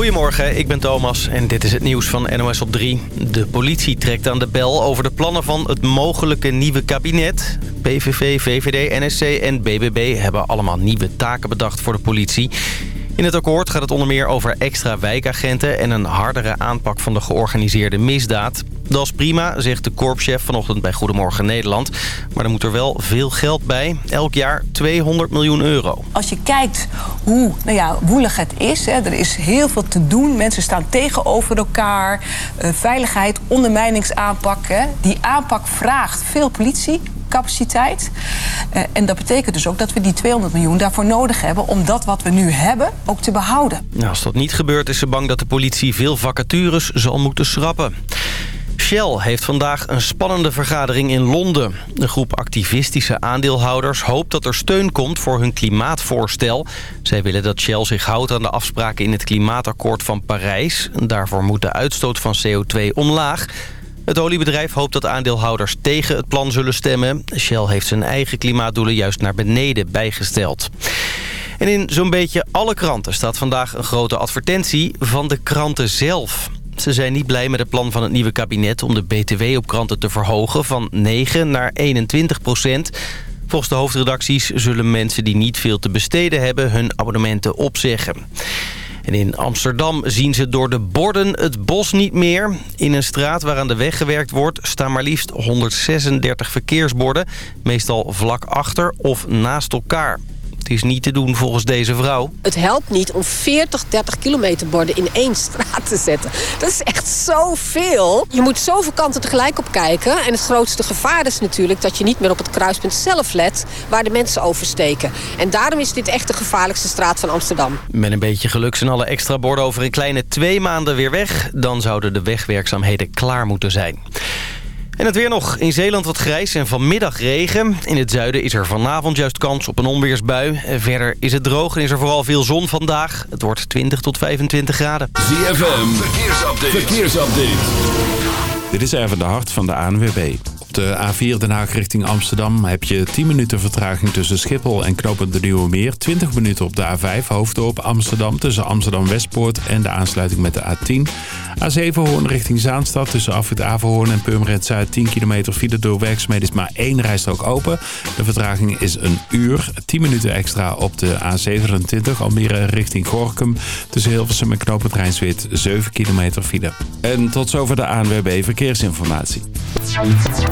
Goedemorgen, ik ben Thomas en dit is het nieuws van NOS op 3. De politie trekt aan de bel over de plannen van het mogelijke nieuwe kabinet. PVV, VVD, NSC en BBB hebben allemaal nieuwe taken bedacht voor de politie. In het akkoord gaat het onder meer over extra wijkagenten... en een hardere aanpak van de georganiseerde misdaad. Dat is prima, zegt de korpschef vanochtend bij Goedemorgen Nederland. Maar er moet er wel veel geld bij. Elk jaar 200 miljoen euro. Als je kijkt hoe nou ja, woelig het is, hè, er is heel veel te doen. Mensen staan tegenover elkaar. Uh, veiligheid, ondermijningsaanpak. Hè. Die aanpak vraagt veel politie capaciteit. Uh, en dat betekent dus ook dat we die 200 miljoen daarvoor nodig hebben... om dat wat we nu hebben ook te behouden. Nou, als dat niet gebeurt is ze bang dat de politie veel vacatures zal moeten schrappen. Shell heeft vandaag een spannende vergadering in Londen. De groep activistische aandeelhouders hoopt dat er steun komt voor hun klimaatvoorstel. Zij willen dat Shell zich houdt aan de afspraken in het klimaatakkoord van Parijs. Daarvoor moet de uitstoot van CO2 omlaag. Het oliebedrijf hoopt dat aandeelhouders tegen het plan zullen stemmen. Shell heeft zijn eigen klimaatdoelen juist naar beneden bijgesteld. En in zo'n beetje alle kranten staat vandaag een grote advertentie van de kranten zelf. Ze zijn niet blij met het plan van het nieuwe kabinet om de BTW op kranten te verhogen van 9 naar 21 procent. Volgens de hoofdredacties zullen mensen die niet veel te besteden hebben hun abonnementen opzeggen. En in Amsterdam zien ze door de borden het bos niet meer. In een straat waar aan de weg gewerkt wordt staan maar liefst 136 verkeersborden. Meestal vlak achter of naast elkaar. Het is niet te doen volgens deze vrouw. Het helpt niet om 40, 30 kilometer borden in één straat te zetten. Dat is echt zoveel. Je moet zoveel kanten tegelijk op kijken. En het grootste gevaar is natuurlijk dat je niet meer op het kruispunt zelf let... waar de mensen oversteken. En daarom is dit echt de gevaarlijkste straat van Amsterdam. Met een beetje geluk zijn alle extra borden over een kleine twee maanden weer weg. Dan zouden de wegwerkzaamheden klaar moeten zijn. En het weer nog. In Zeeland wat grijs en vanmiddag regen. In het zuiden is er vanavond juist kans op een onweersbui. Verder is het droog en is er vooral veel zon vandaag. Het wordt 20 tot 25 graden. ZFM, verkeersupdate. verkeersupdate. Dit is even de hart van de ANWB. Op de A4 Den Haag richting Amsterdam heb je 10 minuten vertraging tussen Schiphol en Knopend de Nieuwe Meer. 20 minuten op de A5 hoofddorp Amsterdam tussen Amsterdam Westpoort en de aansluiting met de A10. A7 Hoorn richting Zaanstad tussen Afrit Averhoorn en Purmerend Zuid 10 kilometer file door werkzaamheden is maar één rijstrook open. De vertraging is een uur. 10 minuten extra op de A27 Almere richting Gorkum tussen Hilversum en Knopend Rijnswit 7 kilometer file. En tot zover de ANWB Verkeersinformatie.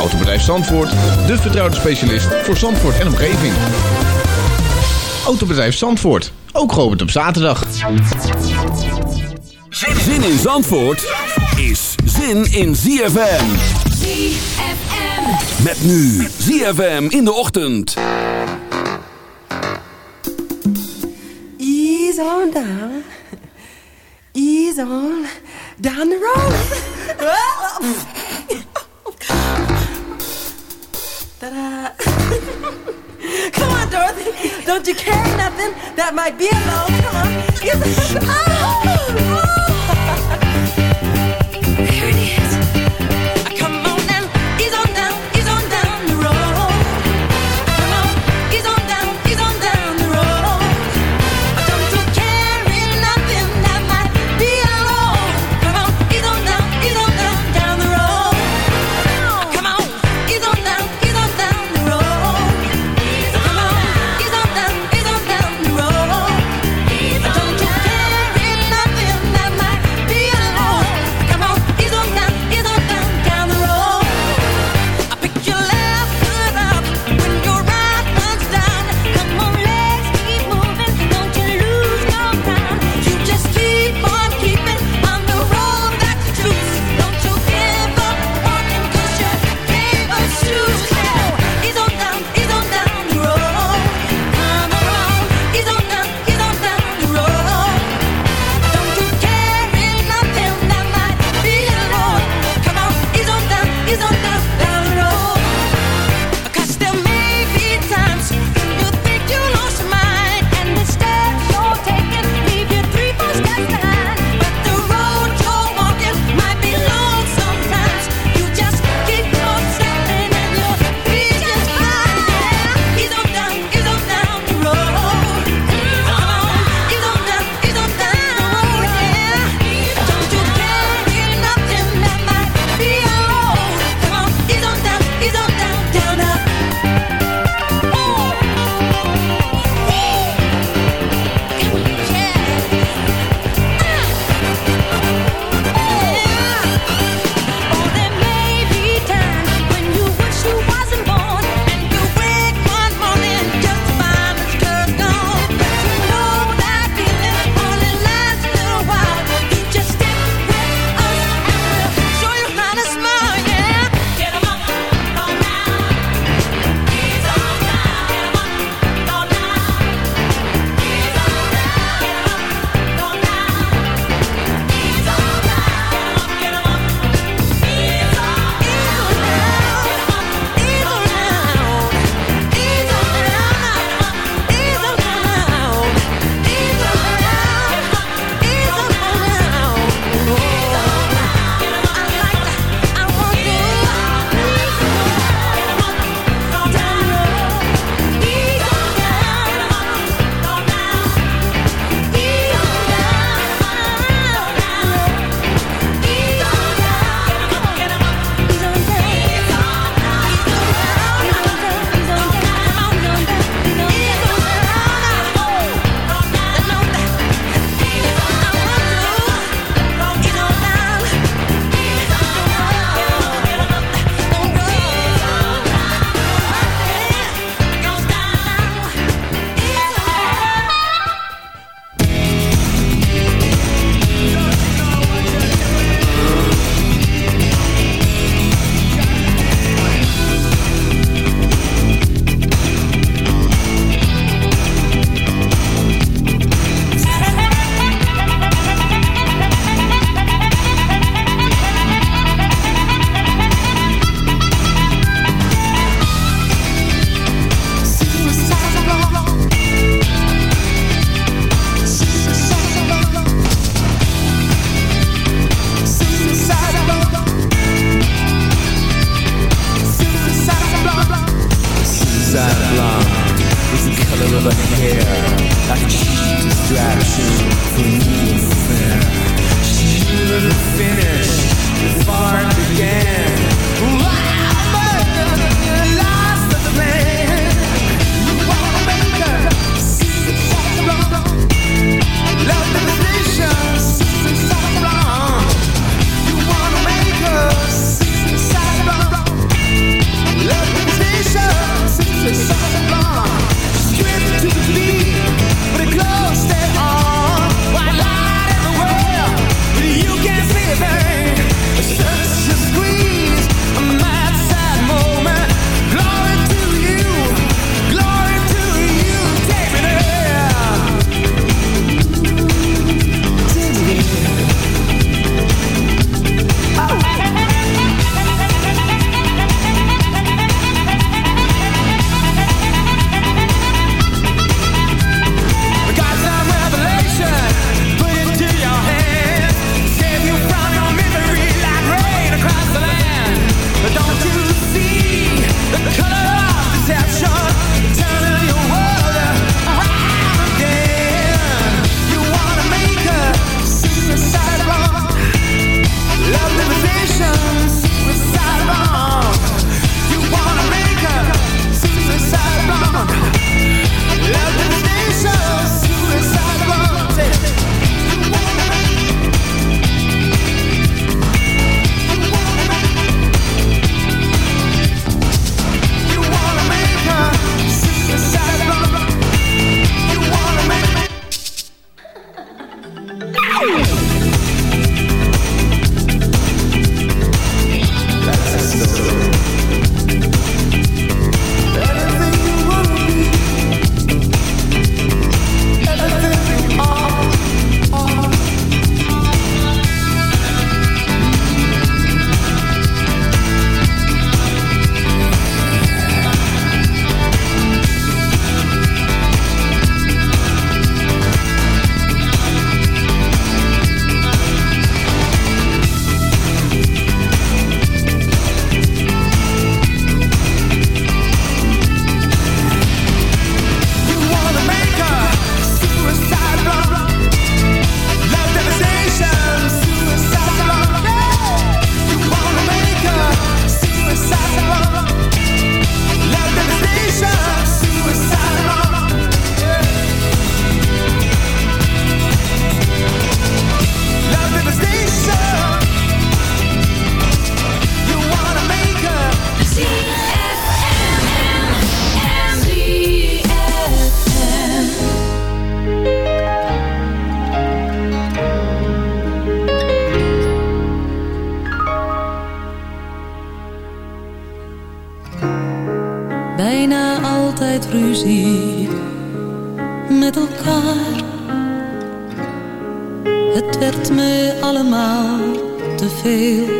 Autobedrijf Zandvoort, de vertrouwde specialist voor Zandvoort en omgeving. Autobedrijf Zandvoort, ook geopend op zaterdag. Zin in Zandvoort is zin in ZFM. ZFM. Met nu ZFM in de ochtend. Ease on down. Ease on down the road. Ta-da. Come on, Dorothy. Don't you carry nothing that might be a load? Come on. Oh! you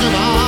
of all.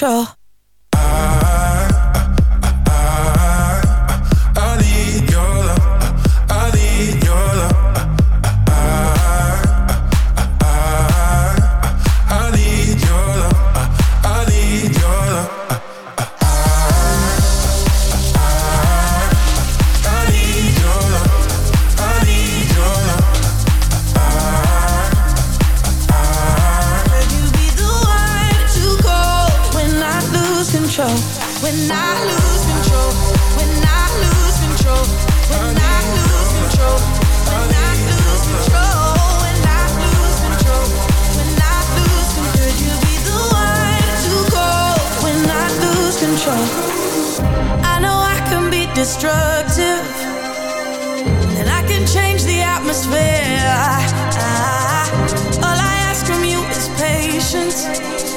control. control. When I lose control when I lose control when I lose control when I lose control when I lose control when I lose control could you be the one to go when I lose control I know I can be destructive and I can change the atmosphere.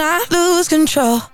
I lose control.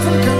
Bis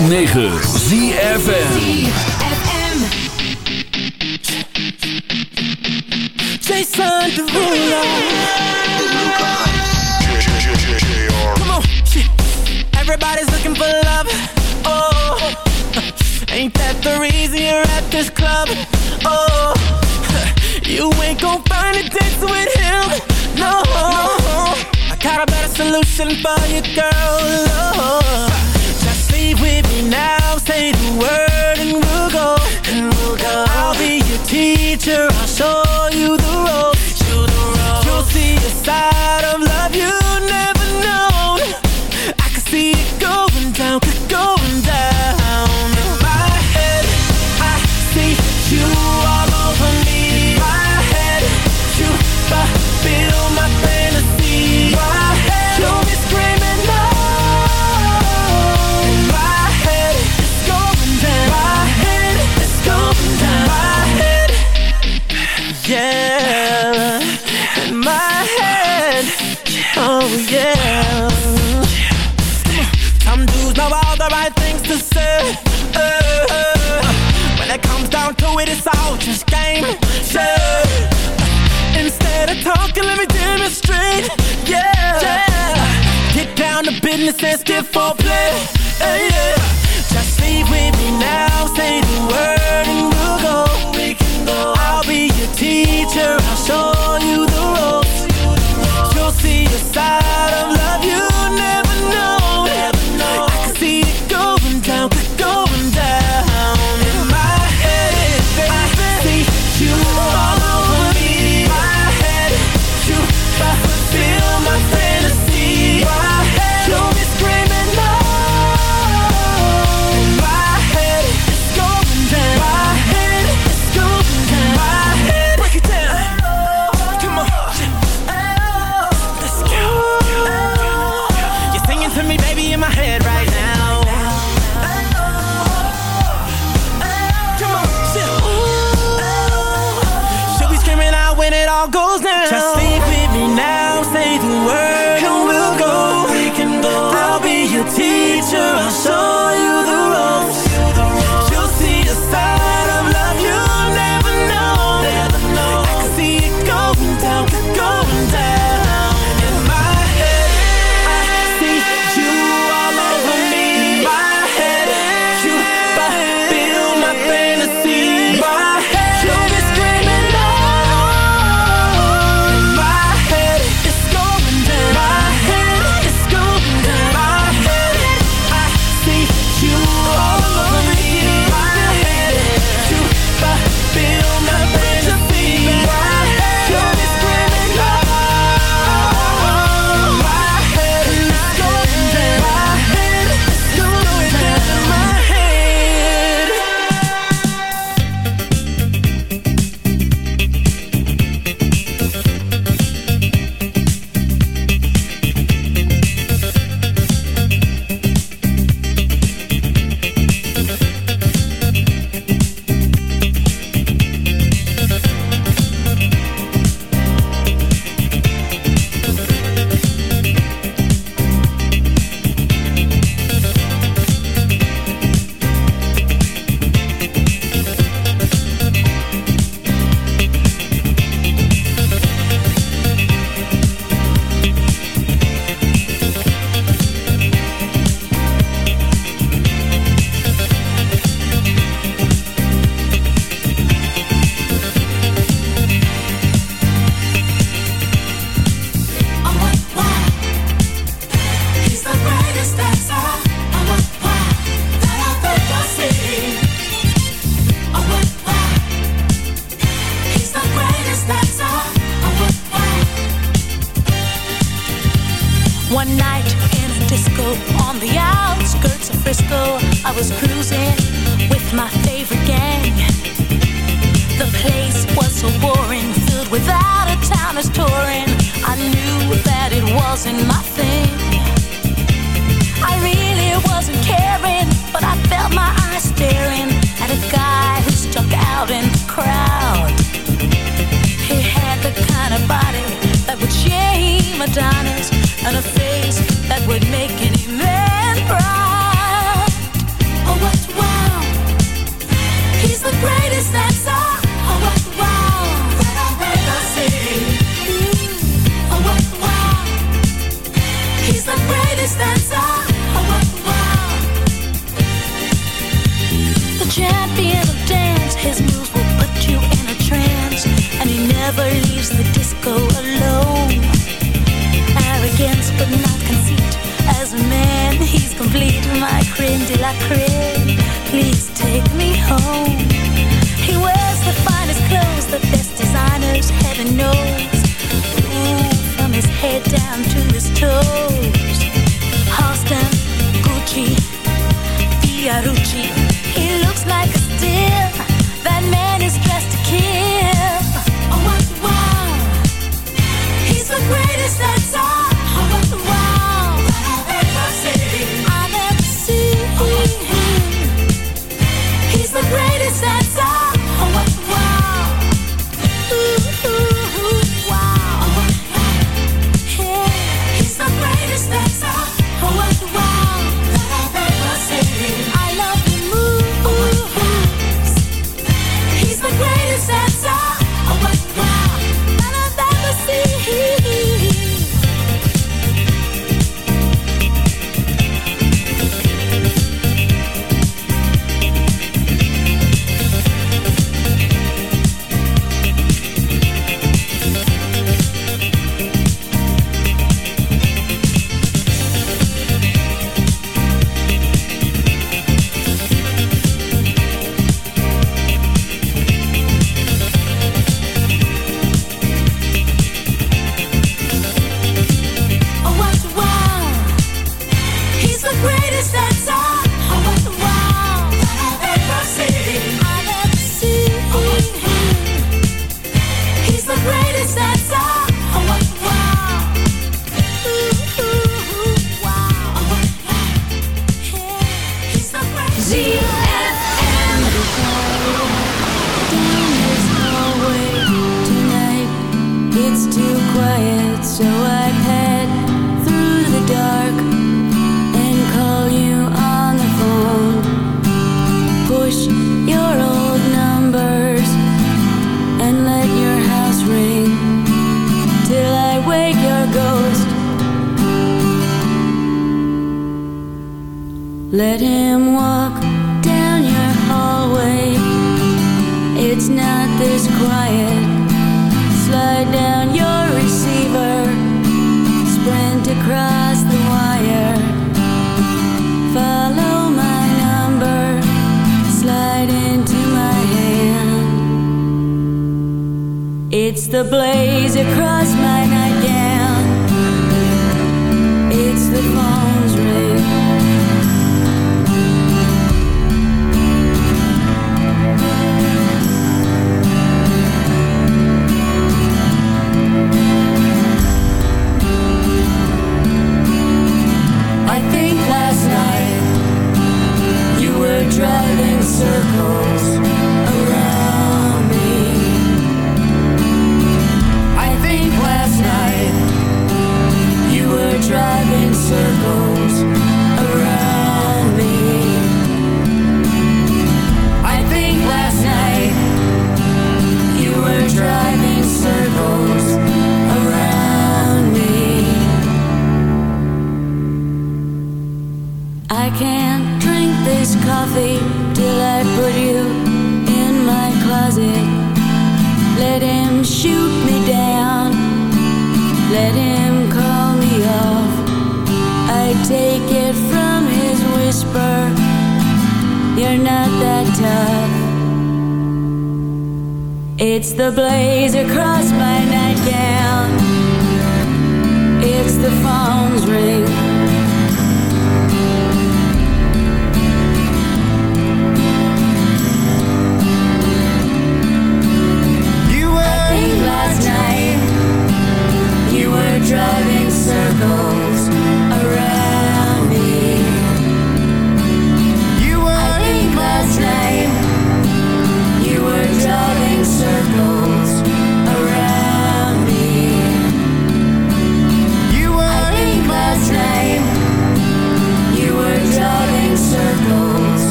106.9 business and for play. Uh, yeah.